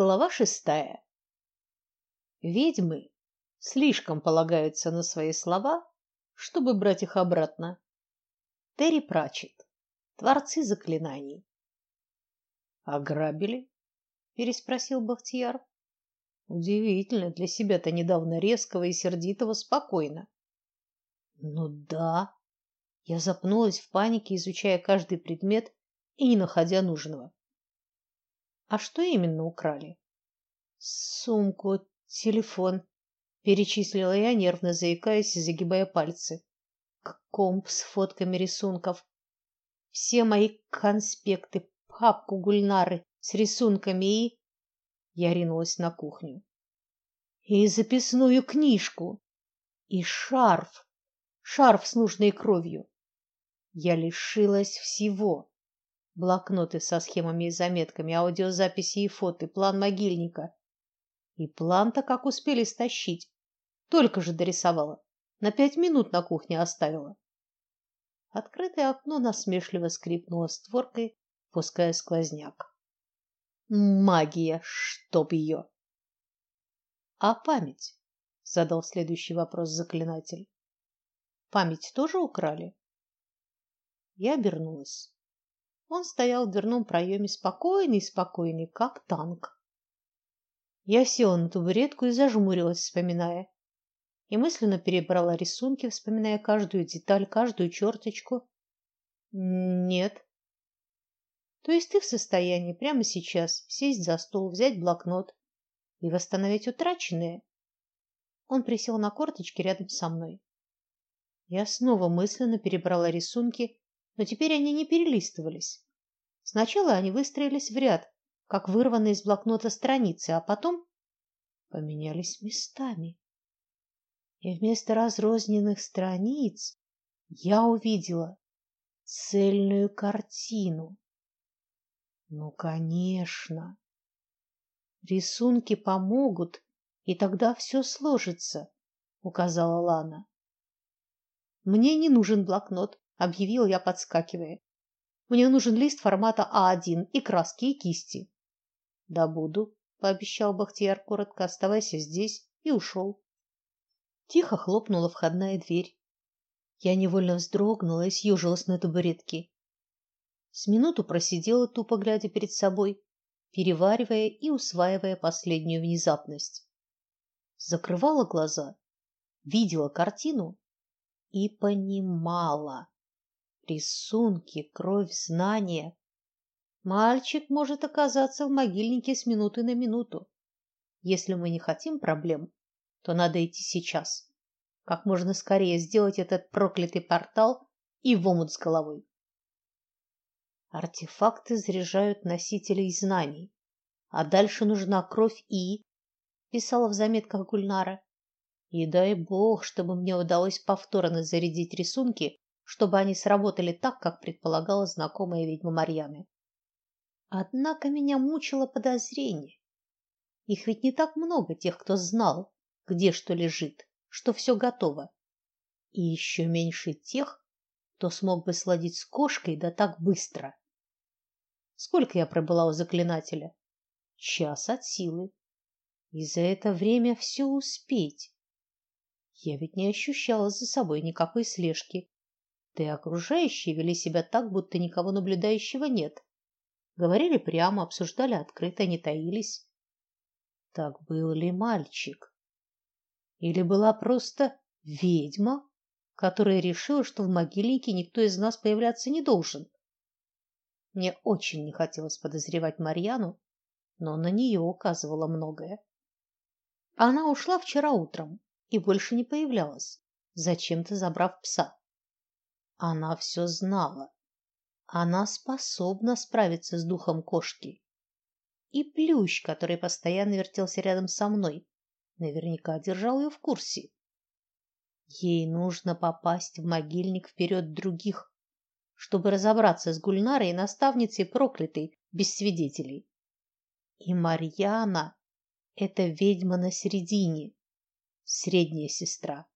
Глава шестая. Ведьмы слишком полагаются на свои слова, чтобы брать их обратно. Терри Пратчетт. Творцы заклинаний. Ограбили? переспросил Бахтияр. Удивительно, для себя-то недавно резкого и сердитого спокойно. Ну да. Я запнулась в панике, изучая каждый предмет и не находя нужного. А что именно украли? Сумку, телефон, перечислила я, нервно заикаясь и загибая пальцы. Комп с фотками рисунков. Все мои конспекты, папку Гульнары с рисунками и я ринулась на кухню. И записную книжку, и шарф, шарф с нужной кровью. Я лишилась всего блокноты со схемами и заметками, аудиозаписи и фото, план могильника. И план-то как успели стащить. Только же дорисовала. На пять минут на кухне оставила. Открытое окно насмешливо скрипнуло створкой, пуская сквозняк. Магия, чтоб ее. А память? задал следующий вопрос заклинатель. Память тоже украли? Я обернулась. Он стоял в дверном проеме спокойный, спокойный, как танк. Я села на табуретку и зажмурилась, вспоминая. И мысленно перебрала рисунки, вспоминая каждую деталь, каждую черточку. Нет. То есть ты в состоянии прямо сейчас сесть за стол, взять блокнот и восстановить утраченное? Он присел на корточки рядом со мной. Я снова мысленно перебрала рисунки но теперь они не перелистывались. Сначала они выстроились в ряд, как вырванные из блокнота страницы, а потом поменялись местами. И вместо разрозненных страниц я увидела цельную картину. Ну, конечно. Рисунки помогут, и тогда все сложится, указала Лана. Мне не нужен блокнот, объявил я, подскакивая. Мне нужен лист формата А1 и краски, и кисти. Да буду, пообещал Бахтияр коротко, оставайся здесь, и ушел. Тихо хлопнула входная дверь. Я невольно вздрогнула и съежилась на табуретке. С минуту просидела тупо глядя перед собой, переваривая и усваивая последнюю внезапность. Закрывала глаза, видела картину и понимала, рисунки, кровь, знания. Мальчик может оказаться в могильнике с минуты на минуту. Если мы не хотим проблем, то надо идти сейчас. Как можно скорее сделать этот проклятый портал и в омут с головой. Артефакты заряжают носителей знаний, а дальше нужна кровь и писала в заметках Гульнара. И дай бог, чтобы мне удалось повторно зарядить рисунки чтобы они сработали так, как предполагала знакомая ведьма Марьяны. Однако меня мучило подозрение. Их ведь не так много тех, кто знал, где что лежит, что все готово. И еще меньше тех, кто смог бы сладить с кошкой да так быстро. Сколько я пробыла у заклинателя? Час от силы. И за это время все успеть. Я ведь не ощущала за собой никакой слежки да и окружающие вели себя так, будто никого наблюдающего нет. Говорили прямо, обсуждали открыто, не таились. Так был ли мальчик? Или была просто ведьма, которая решила, что в могильнике никто из нас появляться не должен? Мне очень не хотелось подозревать Марьяну, но на нее указывало многое. Она ушла вчера утром и больше не появлялась, зачем-то забрав пса. Она все знала. Она способна справиться с духом кошки. И плющ, который постоянно вертелся рядом со мной, наверняка держал ее в курсе. Ей нужно попасть в могильник вперед других, чтобы разобраться с Гульнарой и наставницей проклятой без свидетелей. И Марьяна это ведьма на середине, средняя сестра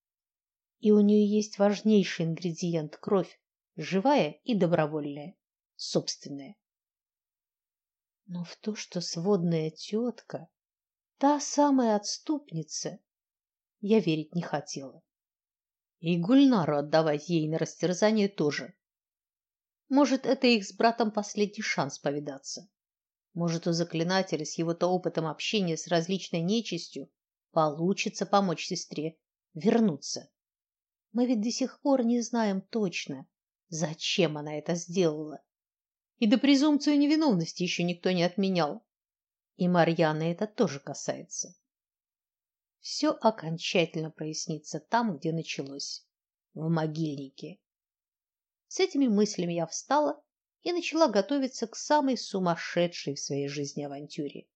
и у нее есть важнейший ингредиент кровь, живая и добровольная, собственная. Но в то, что сводная тетка, та самая отступница, я верить не хотела. И Гульнару отдавать ей на растерзание тоже. Может, это их с братом последний шанс повидаться. Может, у заклинателя с его-то опытом общения с различной нечистью получится помочь сестре вернуться. Мы ведь до сих пор не знаем точно, зачем она это сделала. И до презумпцию невиновности еще никто не отменял. И Марьяны это тоже касается. Все окончательно прояснится там, где началось в могильнике. С этими мыслями я встала и начала готовиться к самой сумасшедшей в своей жизни авантюре.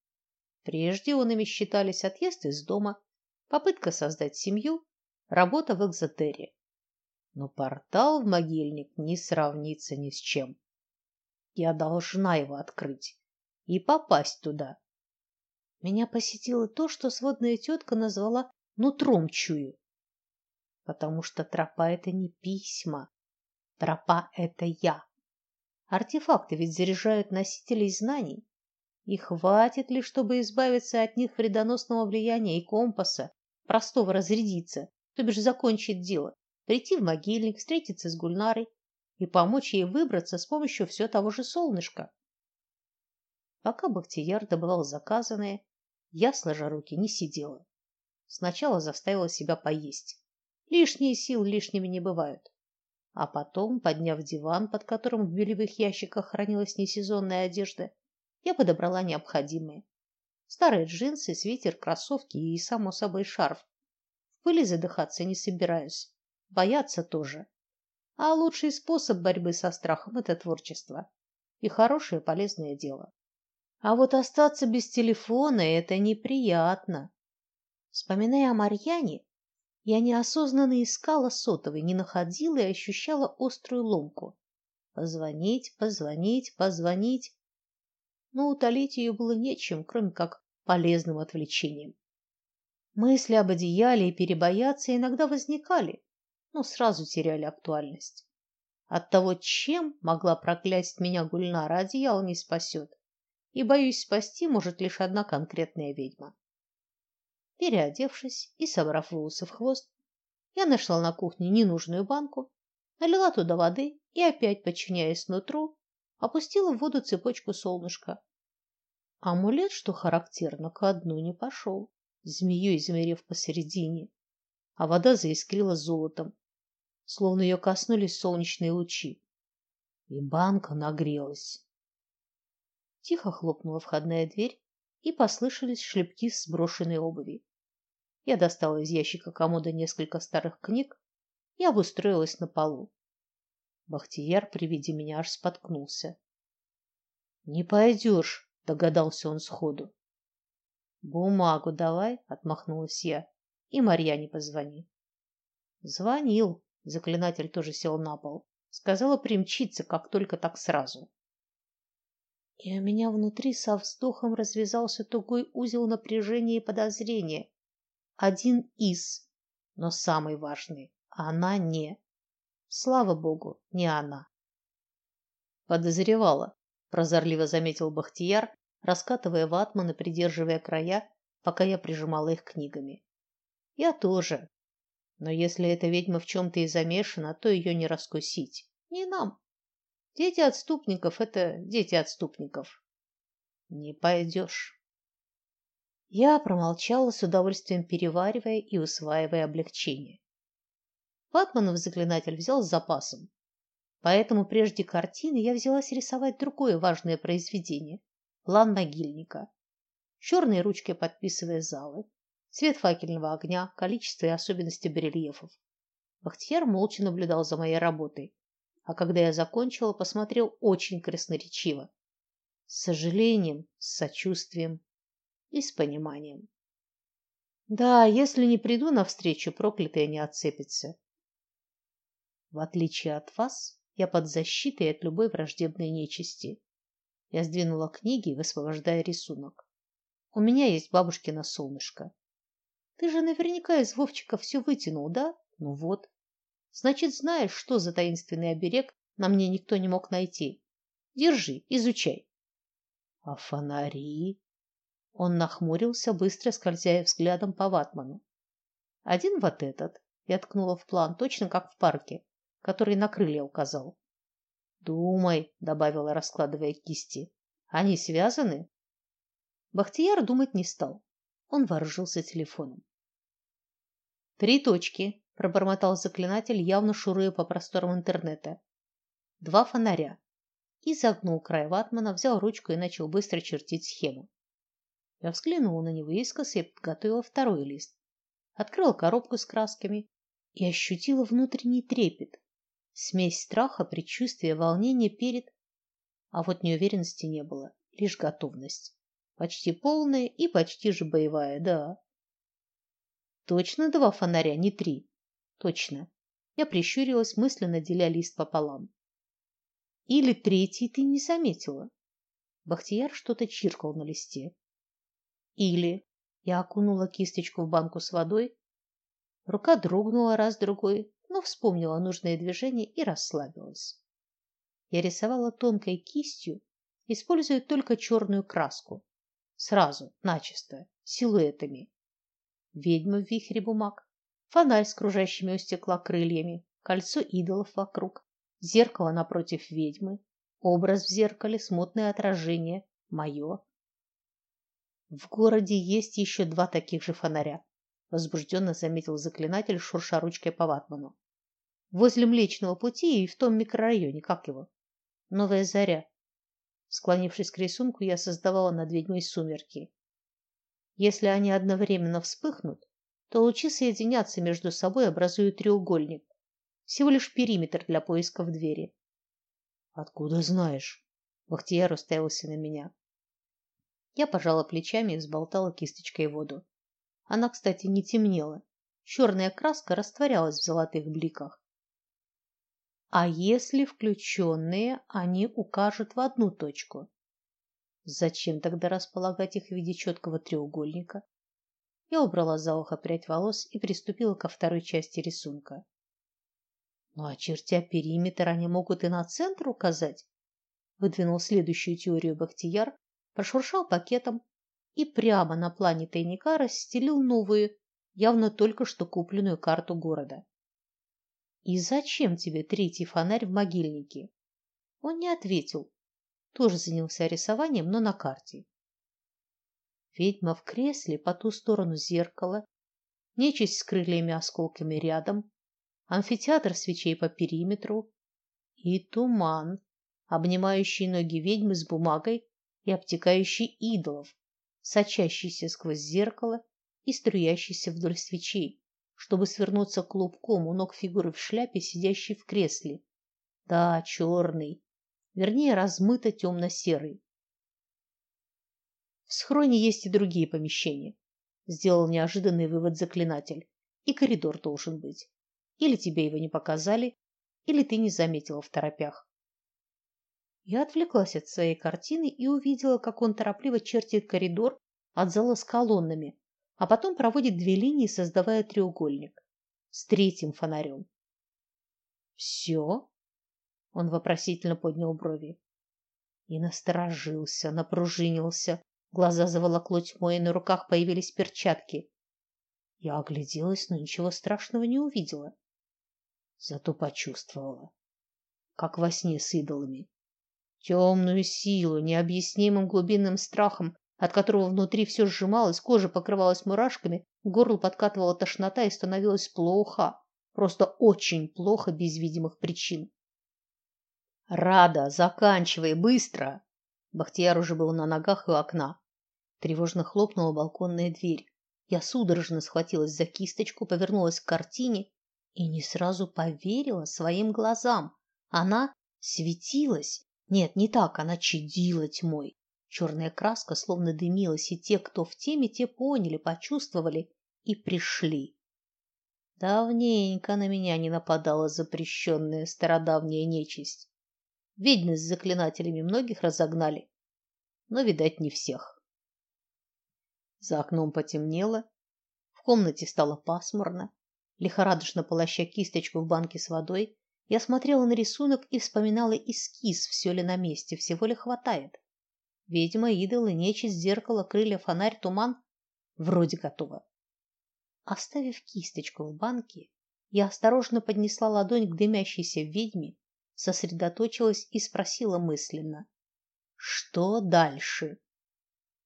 Прежде онами считались отъезд из дома, попытка создать семью, работа в экзотере. Но портал в могильник не сравнится ни с чем. Я должна его открыть и попасть туда. Меня посетило то, что сводная тетка назвала нутром чую. Потому что тропа это не письма, Тропа это я. Артефакты ведь заряжают носителей знаний. И хватит ли, чтобы избавиться от них вредоносного влияния и компаса, простого разрядиться, то бишь закончить дело, прийти в могильник, встретиться с Гульнарой и помочь ей выбраться с помощью все того же солнышка. Пока Бахтияр добывал заказанное, я, сложа руки, не сидела. Сначала заставила себя поесть. Лишние сил лишними не бывают а потом, подняв диван, под которым в белевых ящиках хранилась несезонная одежда, я подобрала необходимые: старые джинсы, свитер, кроссовки и само собой шарф. Пыли задыхаться не собираюсь, бояться тоже. А лучший способ борьбы со страхом это творчество и хорошее полезное дело. А вот остаться без телефона это неприятно. Вспоминая о Марьяне, я неосознанно искала сотовый, не находила и ощущала острую ломку. Позвонить, позвонить, позвонить. Но утолить ее было нечем, кроме как полезным отвлечением. Мысли об одеяле и перебояться иногда возникали, но сразу теряли актуальность. От того, чем могла проклясть меня Гульнара, одеяло не спасет. И боюсь, спасти может лишь одна конкретная ведьма. Переодевшись и собрав волосы в хвост, я нашла на кухне ненужную банку, налила туда воды и опять, подчиняясь нутру, опустила в воду цепочку солнышка. Амулет, что характерно, ко дну не пошел, змеей замерев посередине, а вода заискрила золотом, словно ее коснулись солнечные лучи. И банка нагрелась. Тихо хлопнула входная дверь, и послышались шлепки сброшенной обуви. Я достала из ящика комода несколько старых книг и обустроилась на полу. Бахтияр при виде меня аж споткнулся. Не пойдешь, догадался он сходу. Бумагу давай, отмахнулась я. И Марьяне позвони. Звонил. Заклинатель тоже сел на пол. Сказала примчиться, как только так сразу. И у меня внутри со вздохом развязался тугой узел напряжения и подозрения один из, но самый важный. Она не. Слава богу, не она. Подозревала, прозорливо заметил Бахтияр, раскатывая ватман и придерживая края, пока я прижимала их книгами. Я тоже. Но если эта ведьма в чем то и замешана, то ее не раскусить. Не нам. Дети отступников это дети отступников. Не пойдешь. Я промолчала с удовольствием переваривая и усваивая облегчение. Ватманов заклинатель взял с запасом. Поэтому прежде картины я взялась рисовать другое важное произведение план могильника. Черной ручкой подписывая залы, цвет факельного огня, количество и особенности барельефов. Бахтияр молча наблюдал за моей работой, а когда я закончила, посмотрел очень красноречиво, с сожалением, с сочувствием, и с пониманием. Да, если не приду на встречу, проклятая не отцепится. В отличие от вас, я под защитой от любой враждебной нечисти. Я сдвинула книги, высвобождая рисунок. У меня есть бабушкино солнышко. Ты же наверняка из Вовчика все вытянул, да? Ну вот. Значит, знаешь, что за таинственный оберег на мне никто не мог найти. Держи, изучай. А фонари? Он нахмурился, быстро скользя взглядом по ватману. Один вот этот, я ткнула в план, точно как в парке, который на крылья указал. Думай, добавила, раскладывая кисти. Они связаны? Бахтияр думать не стал. Он вооружился телефоном. Три точки, пробормотал заклинатель, явно шуруя по просторам интернета. Два фонаря. И загнул край ватмана, взял ручку и начал быстро чертить схему. Я взглянула на него искоса и подготовила второй лист. Открыла коробку с красками и ощутила внутренний трепет. Смесь страха, предчувствия, волнения перед... А вот неуверенности не было, лишь готовность. Почти полная и почти же боевая, да. Точно два фонаря, не три. Точно. Я прищурилась, мысленно деля лист пополам. Или третий ты не заметила. Бахтияр что-то чиркал на листе. Или я окунула кисточку в банку с водой, рука дрогнула раз другой, но вспомнила нужное движение и расслабилась. Я рисовала тонкой кистью, используя только черную краску. Сразу, начисто, силуэтами ведьма в вихре бумаг, фонарь с кружащими у стекла крыльями, кольцо идолов вокруг, зеркало напротив ведьмы, образ в зеркале, смутное отражение, мое. В городе есть еще два таких же фонаря, возбужденно заметил заклинатель, шурша ручкой по ватману. Возле Млечного пути и в том микрорайоне, как его? Новая заря. Склонившись к рисунку, я создавала над ведьмой сумерки. Если они одновременно вспыхнут, то лучи соединятся между собой, образуя треугольник. Всего лишь периметр для поиска в двери. Откуда знаешь? Бахтияр уставился на меня. Я пожала плечами и взболтала кисточкой воду. Она, кстати, не темнела. Черная краска растворялась в золотых бликах. А если включенные, они укажут в одну точку. Зачем тогда располагать их в виде четкого треугольника? Я убрала за ухо прядь волос и приступила ко второй части рисунка. Ну, а чертя периметр, они могут и на центр указать. Выдвинул следующую теорию Бахтияр, прошуршал пакетом и прямо на плане тайника расстелил новую, явно только что купленную карту города. И зачем тебе третий фонарь в могильнике? Он не ответил, тоже занялся рисованием, но на карте. Ведьма в кресле по ту сторону зеркала, нечисть с крыльями осколками рядом, амфитеатр свечей по периметру и туман, обнимающий ноги ведьмы с бумагой и обтекающий идолов, сочащийся сквозь зеркало и струящийся вдоль свечей, чтобы свернуться клубком у ног фигуры в шляпе, сидящей в кресле. Да, черный, вернее, размыто темно-серый. В схроне есть и другие помещения, сделал неожиданный вывод заклинатель. И коридор должен быть. Или тебе его не показали, или ты не заметила в торопях. Я отвлеклась от своей картины и увидела, как он торопливо чертит коридор от зала с колоннами, а потом проводит две линии, создавая треугольник с третьим фонарем. Все? Он вопросительно поднял брови. И насторожился, напружинился. Глаза заволокло тьмой, и на руках появились перчатки. Я огляделась, но ничего страшного не увидела. Зато почувствовала, как во сне с идолами, темную силу, необъяснимым глубинным страхом, от которого внутри все сжималось, кожа покрывалась мурашками, горло подкатывала тошнота и становилось плохо, просто очень плохо без видимых причин. Рада, заканчивай быстро. Бахтияр уже был на ногах у окна. Тревожно хлопнула балконная дверь. Я судорожно схватилась за кисточку, повернулась к картине и не сразу поверила своим глазам. Она светилась. Нет, не так, она чадила тьмой. Черная краска словно дымилась, и те, кто в теме, те поняли, почувствовали и пришли. Давненько на меня не нападала запрещенная стародавняя нечисть. Ведьмы с заклинателями многих разогнали, но, видать, не всех. За окном потемнело, в комнате стало пасмурно. Лихорадочно полоща кисточку в банке с водой, я смотрела на рисунок и вспоминала эскиз, все ли на месте, всего ли хватает. Ведьма, идолы, нечисть, зеркало, крылья, фонарь, туман. Вроде готово. Оставив кисточку в банке, я осторожно поднесла ладонь к дымящейся ведьме, сосредоточилась и спросила мысленно: "Что дальше?"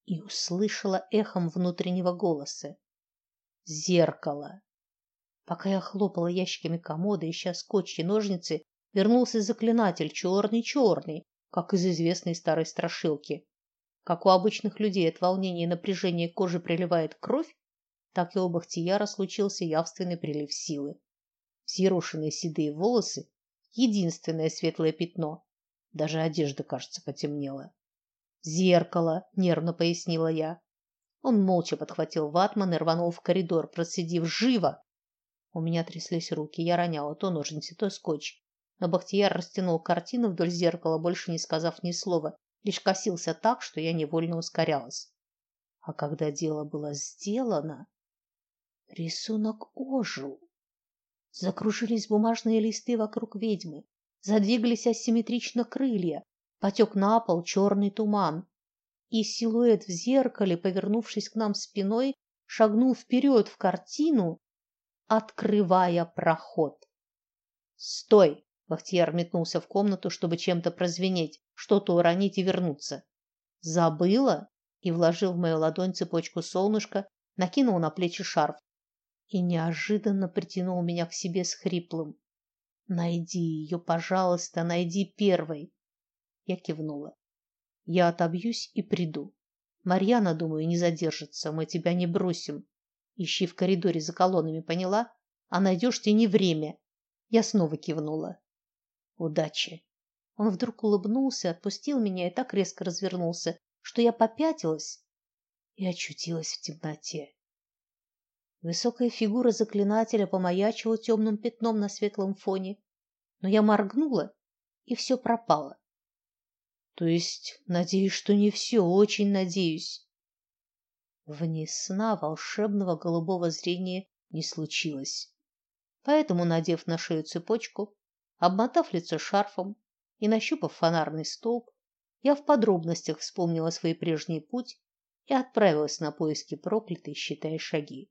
И услышала эхом внутреннего голоса: "Зеркало". Пока я хлопала ящиками комода, ища скотч и ножницы, вернулся заклинатель черный-черный, как из известной старой страшилки. Как у обычных людей от волнения и напряжения кожи приливает кровь, так и у Бахтияра случился явственный прилив силы. Взъерошенные седые волосы — единственное светлое пятно. Даже одежда, кажется, потемнела. «Зеркало», — нервно пояснила я. Он молча подхватил ватман и рванул в коридор, процедив «Живо!». У меня тряслись руки, я роняла то ножницы, то скотч. Но Бахтияр растянул картину вдоль зеркала, больше не сказав ни слова, лишь косился так, что я невольно ускорялась. А когда дело было сделано, Рисунок ожил. Закружились бумажные листы вокруг ведьмы, задвигались асимметрично крылья, потек на пол черный туман, и силуэт в зеркале, повернувшись к нам спиной, шагнул вперед в картину, открывая проход. "Стой!" Бахтияр метнулся в комнату, чтобы чем-то прозвенеть, что-то уронить и вернуться. "Забыла?" и вложил в мою ладонь цепочку солнышка, накинул на плечи шарф и неожиданно притянул меня к себе с хриплым: "Найди ее, пожалуйста, найди первой". Я кивнула. "Я отобьюсь и приду. Марьяна, думаю, не задержится, мы тебя не бросим. Ищи в коридоре за колоннами, поняла? А найдешь ты не время". Я снова кивнула. "Удачи". Он вдруг улыбнулся, отпустил меня и так резко развернулся, что я попятилась и очутилась в темноте. Высокая фигура заклинателя помаячила темным пятном на светлом фоне, но я моргнула, и все пропало. То есть, надеюсь, что не все, очень надеюсь. Вне сна волшебного голубого зрения не случилось. Поэтому, надев на шею цепочку, обмотав лицо шарфом и нащупав фонарный столб, я в подробностях вспомнила свой прежний путь и отправилась на поиски проклятой, считая шаги.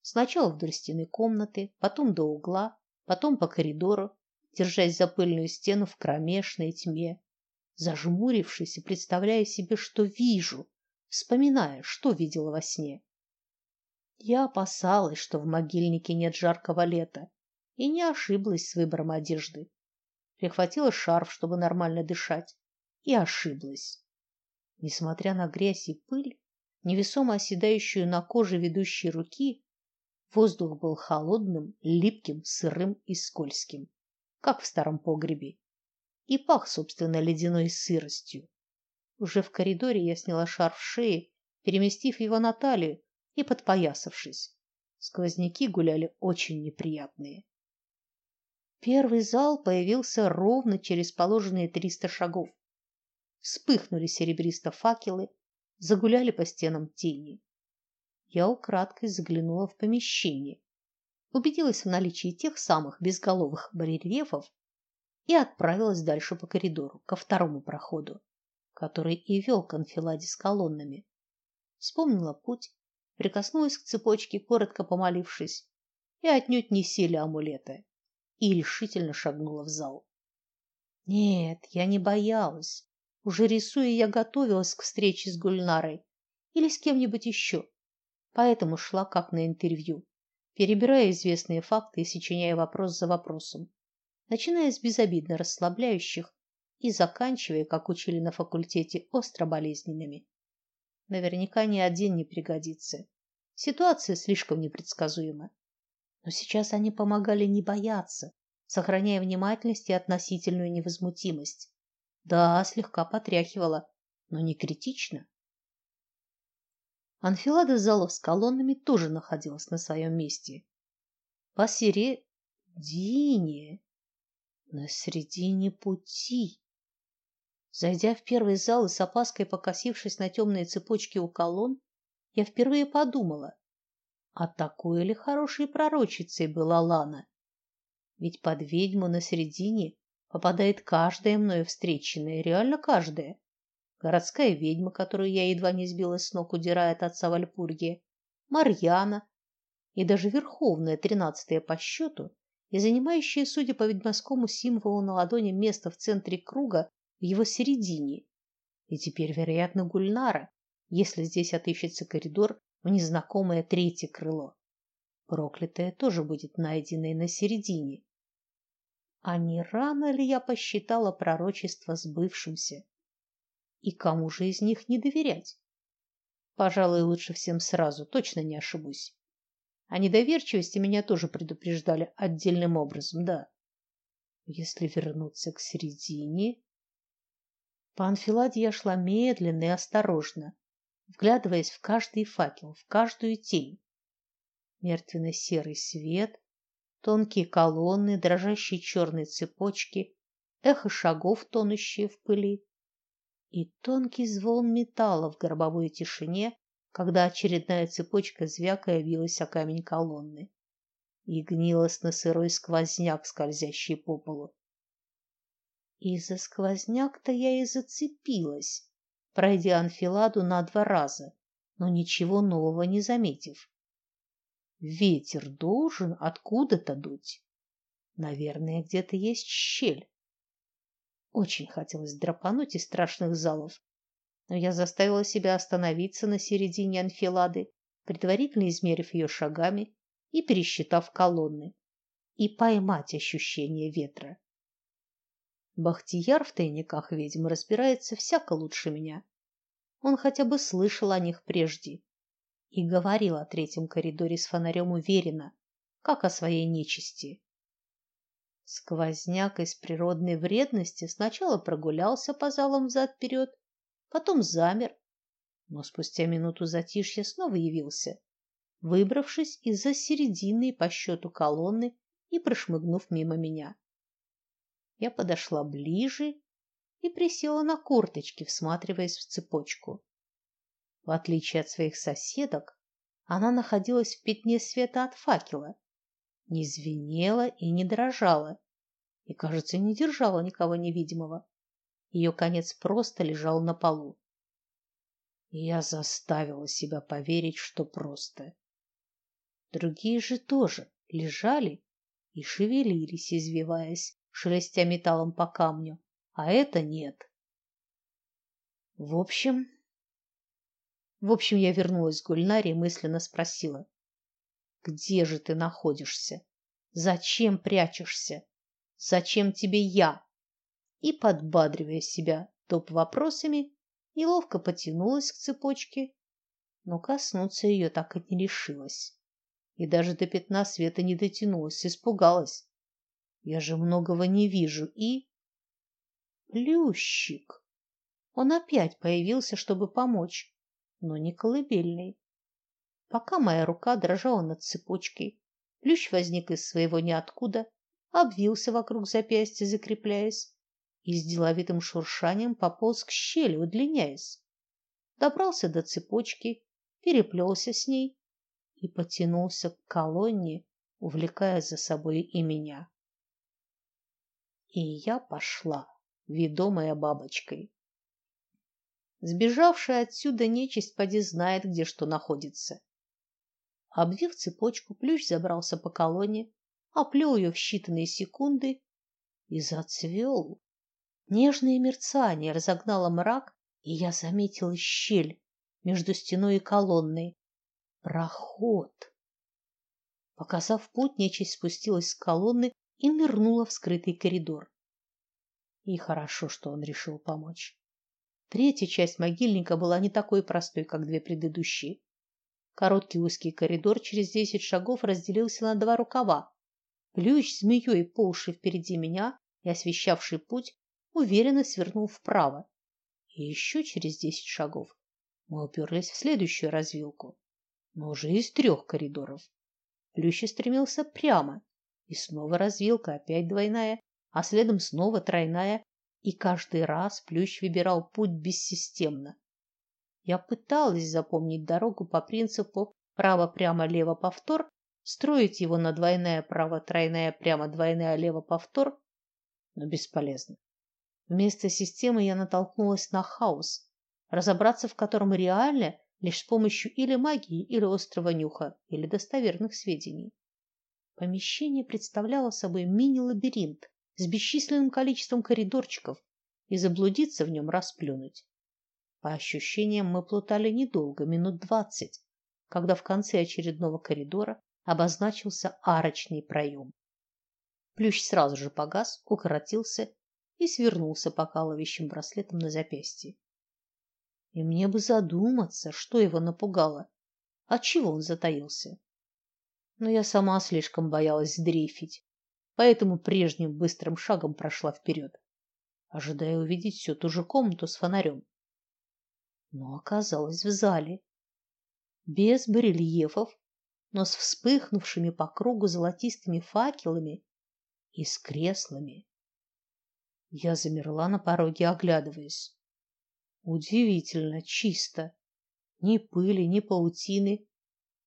Сначала вдоль стены комнаты, потом до угла, потом по коридору, держась за пыльную стену в кромешной тьме, зажмурившись и представляя себе, что вижу, вспоминая, что видела во сне. Я опасалась, что в могильнике нет жаркого лета, и не ошиблась с выбором одежды. Прихватила шарф, чтобы нормально дышать, и ошиблась. Несмотря на грязь и пыль, невесомо оседающую на коже ведущей руки, Воздух был холодным, липким, сырым и скользким, как в старом погребе, и пах собственно ледяной сыростью. Уже в коридоре я сняла шарф с шеи, переместив его на талию и подпоясавшись. Сквозняки гуляли очень неприятные. Первый зал появился ровно через положенные триста шагов. Вспыхнули серебристо факелы, загуляли по стенам тени я украдкой заглянула в помещение, убедилась в наличии тех самых безголовых барельефов и отправилась дальше по коридору ко второму проходу, который и вел к анфиладе с колоннами. Вспомнила путь, прикоснулась к цепочке, коротко помолившись, и отнюдь не сели амулеты, и решительно шагнула в зал. Нет, я не боялась. Уже рисуя, я готовилась к встрече с Гульнарой или с кем-нибудь еще поэтому шла как на интервью, перебирая известные факты и сочиняя вопрос за вопросом, начиная с безобидно расслабляющих и заканчивая, как учили на факультете, остро болезненными. Наверняка ни один не пригодится. Ситуация слишком непредсказуема. Но сейчас они помогали не бояться, сохраняя внимательность и относительную невозмутимость. Да, слегка потряхивала, но не критично. Анфилада залов с колоннами тоже находилась на своем месте. Посередине, на середине пути. Зайдя в первый зал и с опаской покосившись на темные цепочки у колонн, я впервые подумала, а такой ли хорошей пророчицей была Лана? Ведь под ведьму на середине попадает каждая мною встреченная, реально каждая. городская ведьма, которую я едва не сбила с ног, удирая от отца Вальпургия, Марьяна и даже верховная тринадцатая по счету и занимающая, судя по ведьмовскому символу на ладони, место в центре круга в его середине. И теперь, вероятно, Гульнара, если здесь отыщется коридор в незнакомое третье крыло. Проклятое тоже будет найденное на середине. А не рано ли я посчитала пророчество сбывшимся? И кому же из них не доверять? Пожалуй, лучше всем сразу, точно не ошибусь. О недоверчивости меня тоже предупреждали отдельным образом, да. Если вернуться к середине, по анфиладе я шла медленно и осторожно, вглядываясь в каждый факел, в каждую тень. Мертвенно-серый свет, тонкие колонны, дрожащие черные цепочки, эхо шагов, тонущие в пыли, и тонкий звон металла в гробовой тишине, когда очередная цепочка звякая вилась о камень колонны, и гнилостно сырой сквозняк, скользящий по полу. И за сквозняк-то я и зацепилась, пройдя анфиладу на два раза, но ничего нового не заметив. Ветер должен откуда-то дуть. Наверное, где-то есть щель. Очень хотелось драпануть из страшных залов, но я заставила себя остановиться на середине анфилады, предварительно измерив ее шагами и пересчитав колонны, и поймать ощущение ветра. Бахтияр в тайниках ведьм разбирается всяко лучше меня. Он хотя бы слышал о них прежде и говорил о третьем коридоре с фонарем уверенно, как о своей нечисти. Сквозняк из природной вредности сначала прогулялся по залам взад-вперед, потом замер, но спустя минуту затишья снова явился, выбравшись из-за середины по счету колонны и прошмыгнув мимо меня. Я подошла ближе и присела на корточки, всматриваясь в цепочку. В отличие от своих соседок, она находилась в пятне света от факела, не звенела и не дрожала, и, кажется, не держала никого невидимого. Ее конец просто лежал на полу. И я заставила себя поверить, что просто. Другие же тоже лежали и шевелились, извиваясь, шелестя металлом по камню, а это нет. В общем, в общем, я вернулась к Гульнаре и мысленно спросила: "Где же ты находишься? Зачем прячешься? Зачем тебе я?" И подбадривая себя топ вопросами, неловко потянулась к цепочке, но коснуться ее так и не решилась. И даже до пятна света не дотянулась, испугалась. Я же многого не вижу и Плющик. Он опять появился, чтобы помочь но не колыбельный. Пока моя рука дрожала над цепочкой, плющ возник из своего ниоткуда, обвился вокруг запястья, закрепляясь, и с деловитым шуршанием пополз к щели, удлиняясь. Добрался до цепочки, переплелся с ней и потянулся к колонне, увлекая за собой и меня. И я пошла, ведомая бабочкой. Сбежавшая отсюда нечисть поди знает, где что находится. Обвив цепочку, плющ забрался по колонне, оплел ее в считанные секунды и зацвел. Нежное мерцание разогнало мрак, и я заметила щель между стеной и колонной. Проход. Показав путь, нечисть спустилась с колонны и нырнула в скрытый коридор. И хорошо, что он решил помочь. Третья часть могильника была не такой простой, как две предыдущие. Короткий узкий коридор через десять шагов разделился на два рукава. Плющ змеей ползший впереди меня и освещавший путь, уверенно свернул вправо. И еще через десять шагов мы уперлись в следующую развилку, но уже из трех коридоров. Плющ стремился прямо, и снова развилка, опять двойная, а следом снова тройная, и каждый раз Плющ выбирал путь бессистемно. Я пыталась запомнить дорогу по принципу право прямо лево повтор, строить его на двойная право тройная прямо двойная лево повтор, но бесполезно. Вместо системы я натолкнулась на хаос, разобраться в котором реально лишь с помощью или магии, или острого нюха, или достоверных сведений. Помещение представляло собой мини-лабиринт с бесчисленным количеством коридорчиков, и заблудиться в нем расплюнуть. По ощущениям, мы плутали недолго, минут двадцать, когда в конце очередного коридора обозначился арочный проем. Плющ сразу же погас, укоротился и свернулся покалывающим браслетом на запястье. И мне бы задуматься, что его напугало, отчего он затаился. Но я сама слишком боялась дрейфить, поэтому прежним быстрым шагом прошла вперед, ожидая увидеть всю ту же комнату с фонарем но оказалась в зале. Без барельефов, но с вспыхнувшими по кругу золотистыми факелами и с креслами. Я замерла на пороге, оглядываясь. Удивительно чисто. Ни пыли, ни паутины.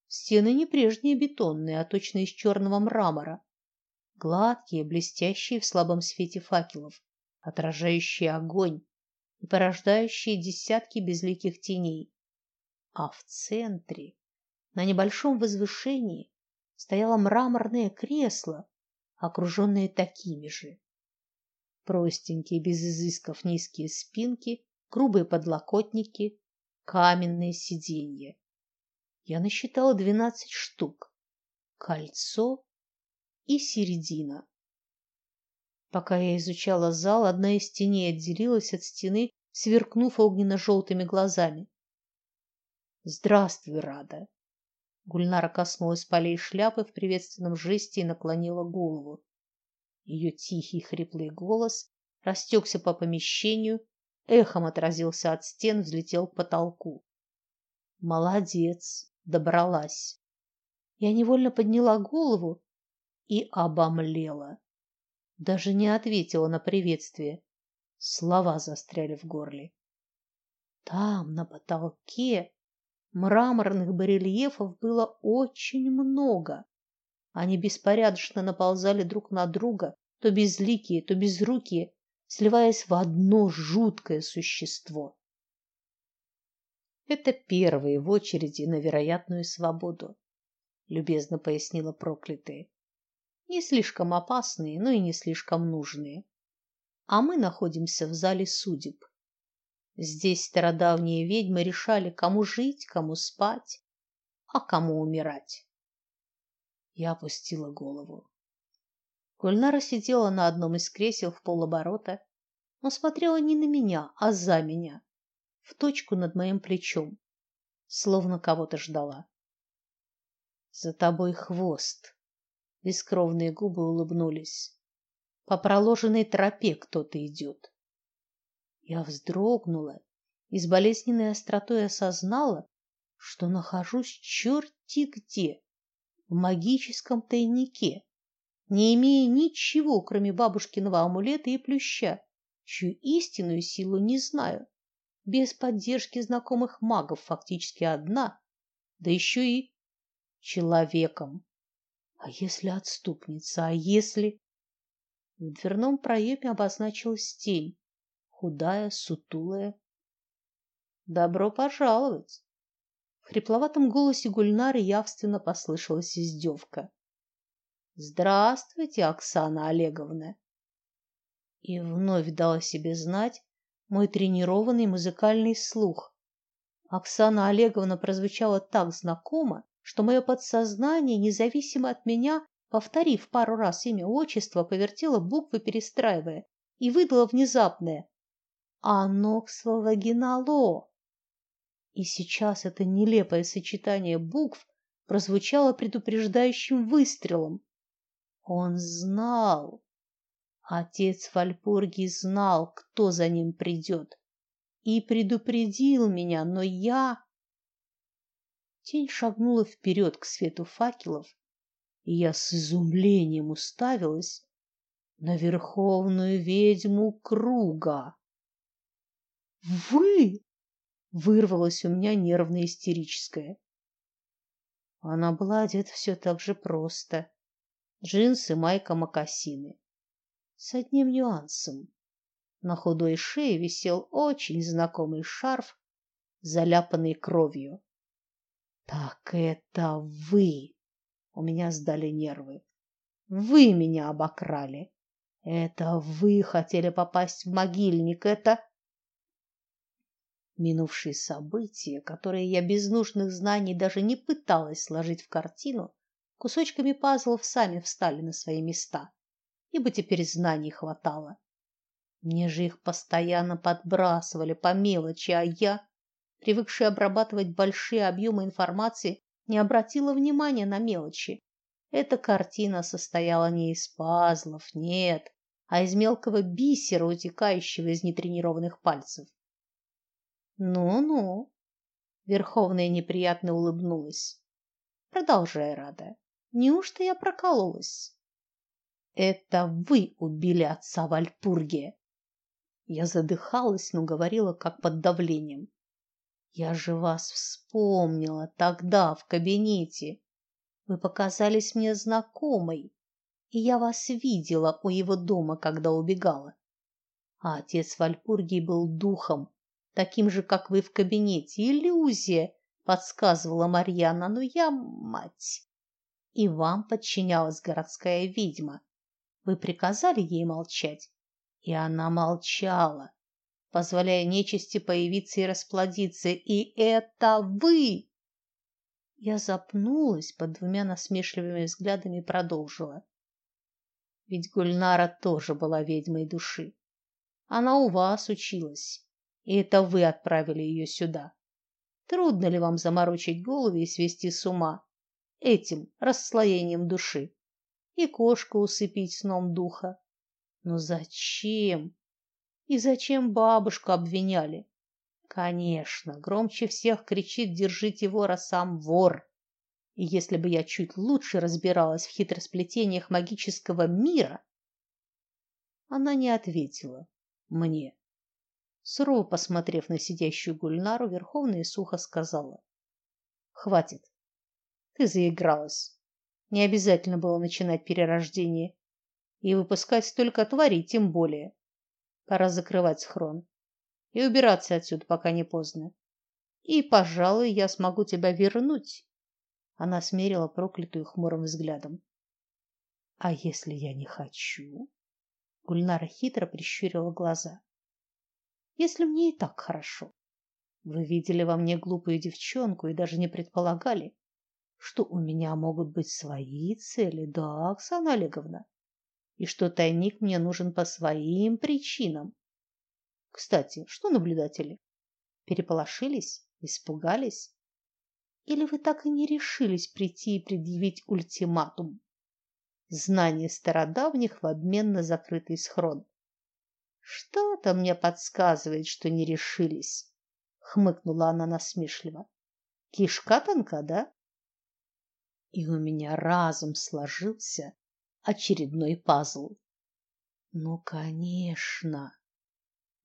Стены не прежние бетонные, а точно из черного мрамора. Гладкие, блестящие в слабом свете факелов, отражающие огонь, и порождающие десятки безликих теней. А в центре, на небольшом возвышении, стояло мраморное кресло, окруженное такими же. Простенькие, без изысков низкие спинки, грубые подлокотники, каменные сиденья. Я насчитала двенадцать штук. Кольцо и середина. Пока я изучала зал, одна из теней отделилась от стены, сверкнув огненно-желтыми глазами. Здравствуй, Рада. Гульнара коснулась полей шляпы в приветственном жесте и наклонила голову. Ее тихий хриплый голос растекся по помещению, эхом отразился от стен, взлетел к потолку. Молодец, добралась. Я невольно подняла голову и обомлела даже не ответила на приветствие. Слова застряли в горле. Там, на потолке, мраморных барельефов было очень много. Они беспорядочно наползали друг на друга, то безликие, то безрукие, сливаясь в одно жуткое существо. Это первые в очереди на вероятную свободу, любезно пояснила проклятая не слишком опасные, но и не слишком нужные. А мы находимся в зале судеб. Здесь стародавние ведьмы решали, кому жить, кому спать, а кому умирать. Я опустила голову. Гульнара сидела на одном из кресел в полоборота, но смотрела не на меня, а за меня, в точку над моим плечом, словно кого-то ждала. За тобой хвост, Бескровные губы улыбнулись. По проложенной тропе кто-то идет. Я вздрогнула и с болезненной остротой осознала, что нахожусь черти где, в магическом тайнике, не имея ничего, кроме бабушкиного амулета и плюща, чью истинную силу не знаю, без поддержки знакомых магов фактически одна, да еще и человеком. А если отступница? А если В дверном проеме обозначилась тень, худая, сутулая. Добро пожаловать. В хрипловатом голосе Гульнары явственно послышалась издевка. Здравствуйте, Оксана Олеговна. И вновь дала себе знать мой тренированный музыкальный слух. Оксана Олеговна прозвучала так знакомо, что мое подсознание, независимо от меня, повторив пару раз имя отчество, повертело буквы, перестраивая, и выдало внезапное «Аноксвагинало». И сейчас это нелепое сочетание букв прозвучало предупреждающим выстрелом. Он знал. Отец Вальпурги знал, кто за ним придет, и предупредил меня, но я Тень шагнула вперед к свету факелов, и я с изумлением уставилась на верховную ведьму круга. Вы! вырвалось у меня нервно-истерическое. Она была одета все так же просто: джинсы, майка, мокасины. С одним нюансом: на худой шее висел очень знакомый шарф заляпанный кровью. Так это вы. У меня сдали нервы. Вы меня обокрали. Это вы хотели попасть в могильник. Это минувшие события, которые я без нужных знаний даже не пыталась сложить в картину, кусочками пазлов сами встали на свои места, ибо теперь знаний хватало. Мне же их постоянно подбрасывали по мелочи, а я, привыкшая обрабатывать большие объемы информации, не обратила внимания на мелочи. Эта картина состояла не из пазлов, нет, а из мелкого бисера, утекающего из нетренированных пальцев. Ну-ну. Верховная неприятно улыбнулась. Продолжай, Рада. Неужто я прокололась? Это вы убили отца Вальпургия. Я задыхалась, но говорила как под давлением. Я же вас вспомнила тогда в кабинете. Вы показались мне знакомой, и я вас видела у его дома, когда убегала. А отец Вальпургий был духом, таким же, как вы в кабинете. Иллюзия, подсказывала Марьяна, но я мать. И вам подчинялась городская ведьма. Вы приказали ей молчать, и она молчала, позволяя нечисти появиться и расплодиться. И это вы. Я запнулась под двумя насмешливыми взглядами и продолжила. Ведь Гульнара тоже была ведьмой души. Она у вас училась. И это вы отправили ее сюда. Трудно ли вам заморочить голову и свести с ума этим расслоением души? И кошку усыпить сном духа? Но зачем? И зачем бабушку обвиняли? Конечно, громче всех кричит «Держите вора сам вор!» И если бы я чуть лучше разбиралась в хитросплетениях магического мира, она не ответила мне. Сурово посмотрев на сидящую Гульнару, Верховная сухо сказала: "Хватит. Ты заигралась. Не обязательно было начинать перерождение и выпускать столько тварей, тем более. Пора закрывать схрон и убираться отсюда, пока не поздно. И, пожалуй, я смогу тебя вернуть". Она смерила проклятую хмурым взглядом. А если я не хочу? Гульнара хитро прищурила глаза если мне и так хорошо? Вы видели во мне глупую девчонку и даже не предполагали, что у меня могут быть свои цели, да, Оксана Олеговна, и что тайник мне нужен по своим причинам. Кстати, что наблюдатели? Переполошились, испугались? Или вы так и не решились прийти и предъявить ультиматум? Знание стародавних в обмен на закрытый схрон. Что-то мне подсказывает, что не решились, хмыкнула она насмешливо. Кишка тонка, да? И у меня разом сложился очередной пазл. Ну, конечно.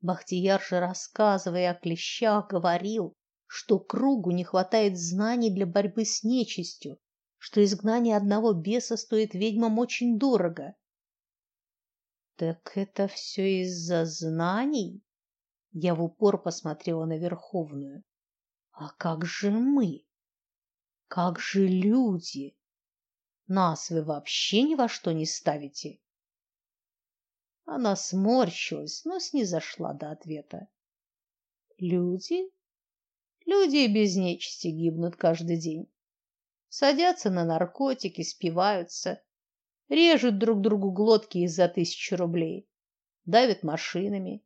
Бахтияр же, рассказывая о клещах, говорил, что кругу не хватает знаний для борьбы с нечистью, что изгнание одного беса стоит ведьмам очень дорого. Так это все из-за знаний? Я в упор посмотрела на Верховную. А как же мы? Как же люди? Нас вы вообще ни во что не ставите. Она сморщилась, но снизошла до ответа. Люди? Люди и без нечисти гибнут каждый день. Садятся на наркотики, спиваются, режут друг другу глотки из-за тысячи рублей, давят машинами,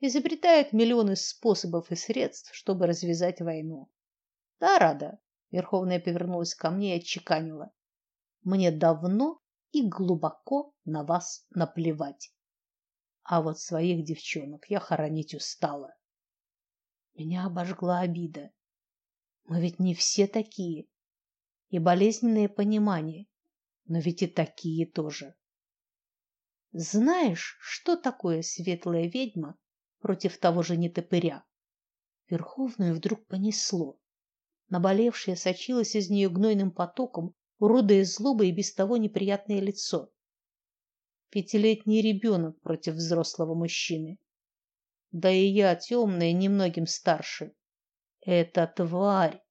изобретают миллионы способов и средств, чтобы развязать войну. Да, Рада, Верховная повернулась ко мне и отчеканила: "Мне давно и глубоко на вас наплевать. А вот своих девчонок я хоронить устала". Меня обожгла обида. Мы ведь не все такие. И болезненное понимание, но ведь и такие тоже. Знаешь, что такое светлая ведьма против того же нетопыря? Верховную вдруг понесло. Наболевшее сочилось из нее гнойным потоком, уродуя злобой и без того неприятное лицо. Пятилетний ребенок против взрослого мужчины. Да и я темная, немногим старше. Эта тварь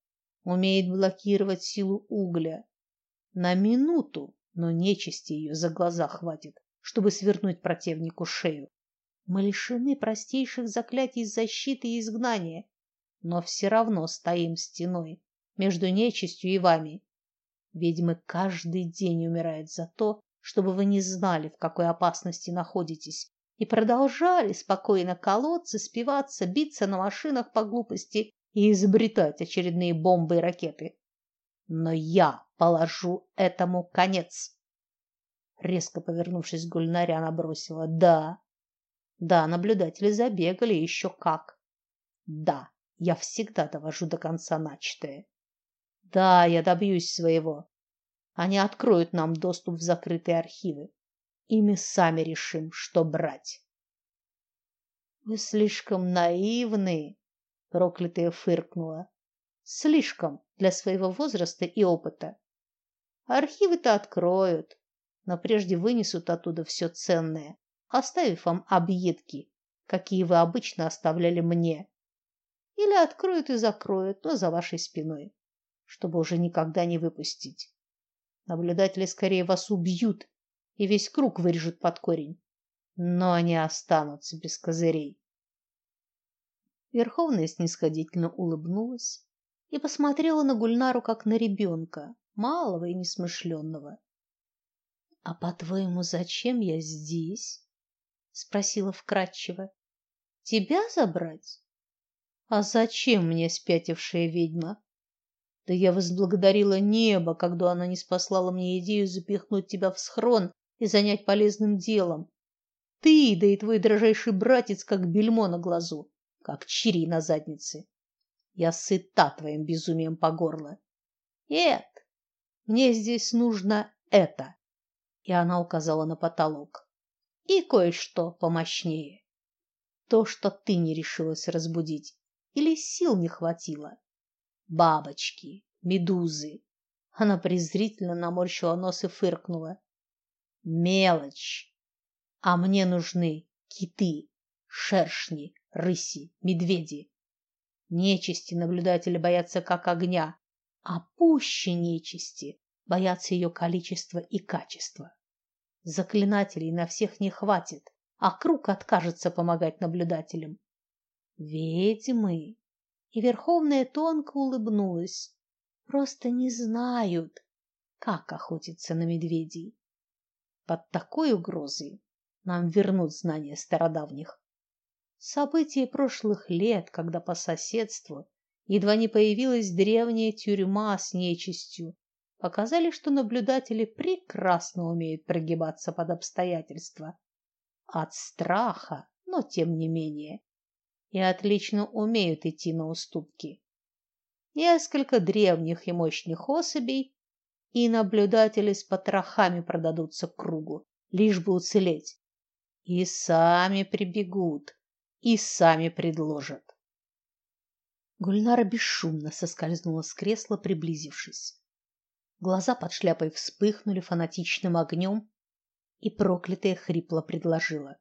умеет блокировать силу угля на минуту, но нечисти ее за глаза хватит, чтобы свернуть противнику шею. Мы лишены простейших заклятий защиты и изгнания, но все равно стоим стеной между нечистью и вами. Ведьмы каждый день умирают за то, чтобы вы не знали, в какой опасности находитесь, и продолжали спокойно колоться, спиваться, биться на машинах по глупости и изобретать очередные бомбы и ракеты. Но я положу этому конец. Резко повернувшись к Гульнаре, она бросила: "Да. Да, наблюдатели забегали еще как. Да, я всегда довожу до конца начатое. Да, я добьюсь своего. Они откроют нам доступ в закрытые архивы, и мы сами решим, что брать". Вы слишком наивны, проклятая фыркнула. Слишком для своего возраста и опыта. Архивы-то откроют, но прежде вынесут оттуда все ценное, оставив вам объедки, какие вы обычно оставляли мне. Или откроют и закроют, но за вашей спиной, чтобы уже никогда не выпустить. Наблюдатели скорее вас убьют и весь круг вырежут под корень, но они останутся без козырей. Верховная снисходительно улыбнулась и посмотрела на Гульнару как на ребенка, малого и несмышленного. А по-твоему, зачем я здесь? спросила вкратчиво. Тебя забрать? А зачем мне спятившая ведьма? Да я возблагодарила небо, когда она не спаслала мне идею запихнуть тебя в схрон и занять полезным делом. Ты, да и твой дрожайший братец, как бельмо на глазу, как чири на заднице. Я сыта твоим безумием по горло. Нет, мне здесь нужно это. И она указала на потолок. И кое-что помощнее. То, что ты не решилась разбудить или сил не хватило. Бабочки, медузы. Она презрительно наморщила нос и фыркнула. Мелочь. А мне нужны киты, шершни, рыси, медведи. Нечисти наблюдатели боятся как огня, а пуще нечисти боятся ее количества и качества. Заклинателей на всех не хватит, а круг откажется помогать наблюдателям. Ведьмы и Верховная тонко улыбнулась. Просто не знают, как охотиться на медведей. Под такой угрозой нам вернут знания стародавних. События прошлых лет, когда по соседству едва не появилась древняя тюрьма с нечистью, показали, что наблюдатели прекрасно умеют прогибаться под обстоятельства от страха, но тем не менее, и отлично умеют идти на уступки. Несколько древних и мощных особей, и наблюдатели с потрохами продадутся кругу, лишь бы уцелеть, и сами прибегут, и сами предложат. Гульнара бесшумно соскользнула с кресла, приблизившись. Глаза под шляпой вспыхнули фанатичным огнем, и проклятая хрипло предложила: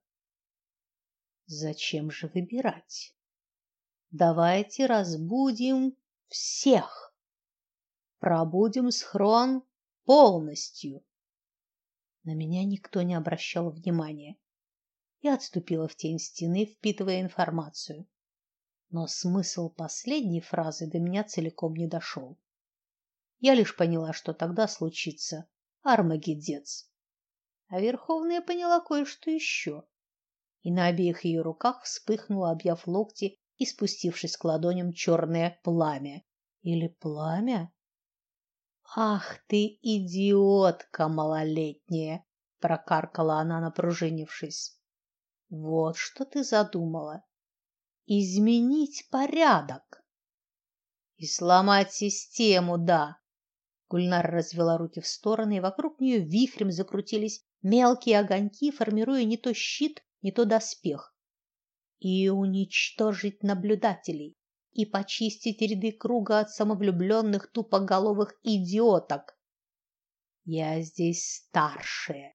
"Зачем же выбирать? Давайте разбудим всех. Пробудим схрон полностью". На меня никто не обращал внимания. Я отступила в тень стены, впитывая информацию но смысл последней фразы до меня целиком не дошел. Я лишь поняла, что тогда случится Армагеддец. А Верховная поняла кое-что еще. И на обеих ее руках вспыхнуло, объяв локти и спустившись к ладоням черное пламя. Или пламя? Ах ты идиотка малолетняя, прокаркала она, напружинившись. Вот что ты задумала изменить порядок и сломать систему, да. Гульнар развела руки в стороны, и вокруг нее вихрем закрутились мелкие огоньки, формируя не то щит, не то доспех. И уничтожить наблюдателей, и почистить ряды круга от самовлюбленных тупоголовых идиоток. Я здесь старшая,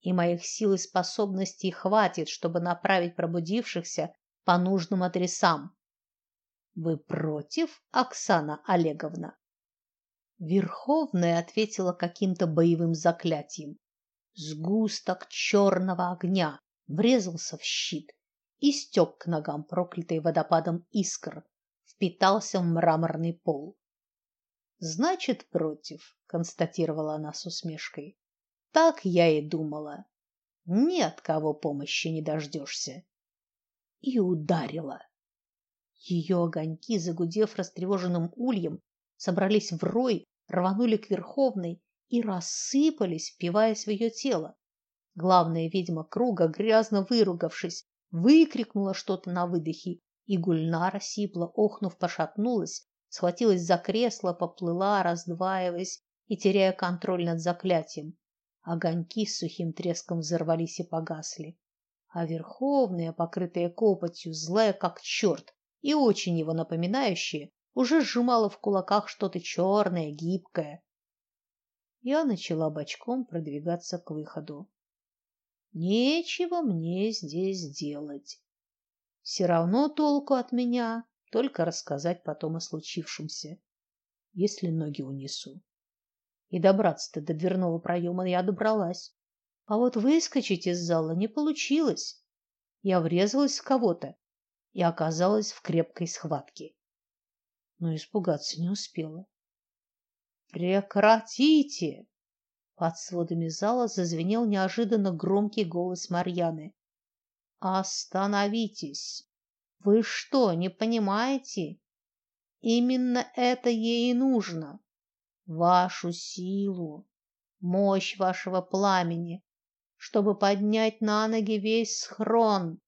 и моих сил и способностей хватит, чтобы направить пробудившихся по нужным адресам. Вы против, Оксана Олеговна? Верховная ответила каким-то боевым заклятием. Сгусток черного огня врезался в щит и стек к ногам проклятой водопадом искр, впитался в мраморный пол. Значит, против, констатировала она с усмешкой. Так я и думала. Ни от кого помощи не дождешься. И ударила. Ее огоньки, загудев растревоженным ульем, собрались в рой, рванули к Верховной и рассыпались, впиваясь в ее тело. Главная ведьма круга, грязно выругавшись, выкрикнула что-то на выдохе, и Гульнара сипло охнув пошатнулась, схватилась за кресло, поплыла, раздваиваясь и теряя контроль над заклятием. Огоньки с сухим треском взорвались и погасли, а верховная, покрытая копотью, злая как черт и очень его напоминающая, уже сжимала в кулаках что-то черное, гибкое. Я начала бочком продвигаться к выходу. Нечего мне здесь делать. Все равно толку от меня только рассказать потом о случившемся, если ноги унесу. И добраться-то до дверного проема я добралась. А вот выскочить из зала не получилось. Я врезалась в кого-то и оказалась в крепкой схватке. Но испугаться не успела. Прекратите! Под сводами зала зазвенел неожиданно громкий голос Марьяны. Остановитесь. Вы что, не понимаете? Именно это ей и нужно вашу силу, мощь вашего пламени, чтобы поднять на ноги весь схрон.